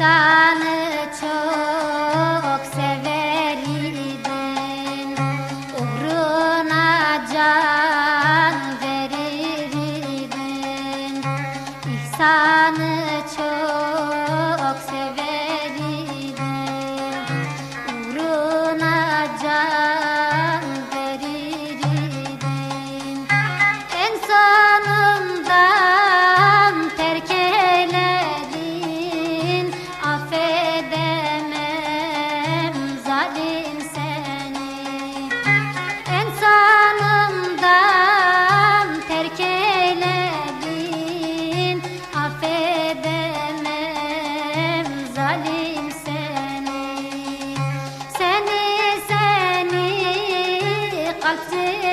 sun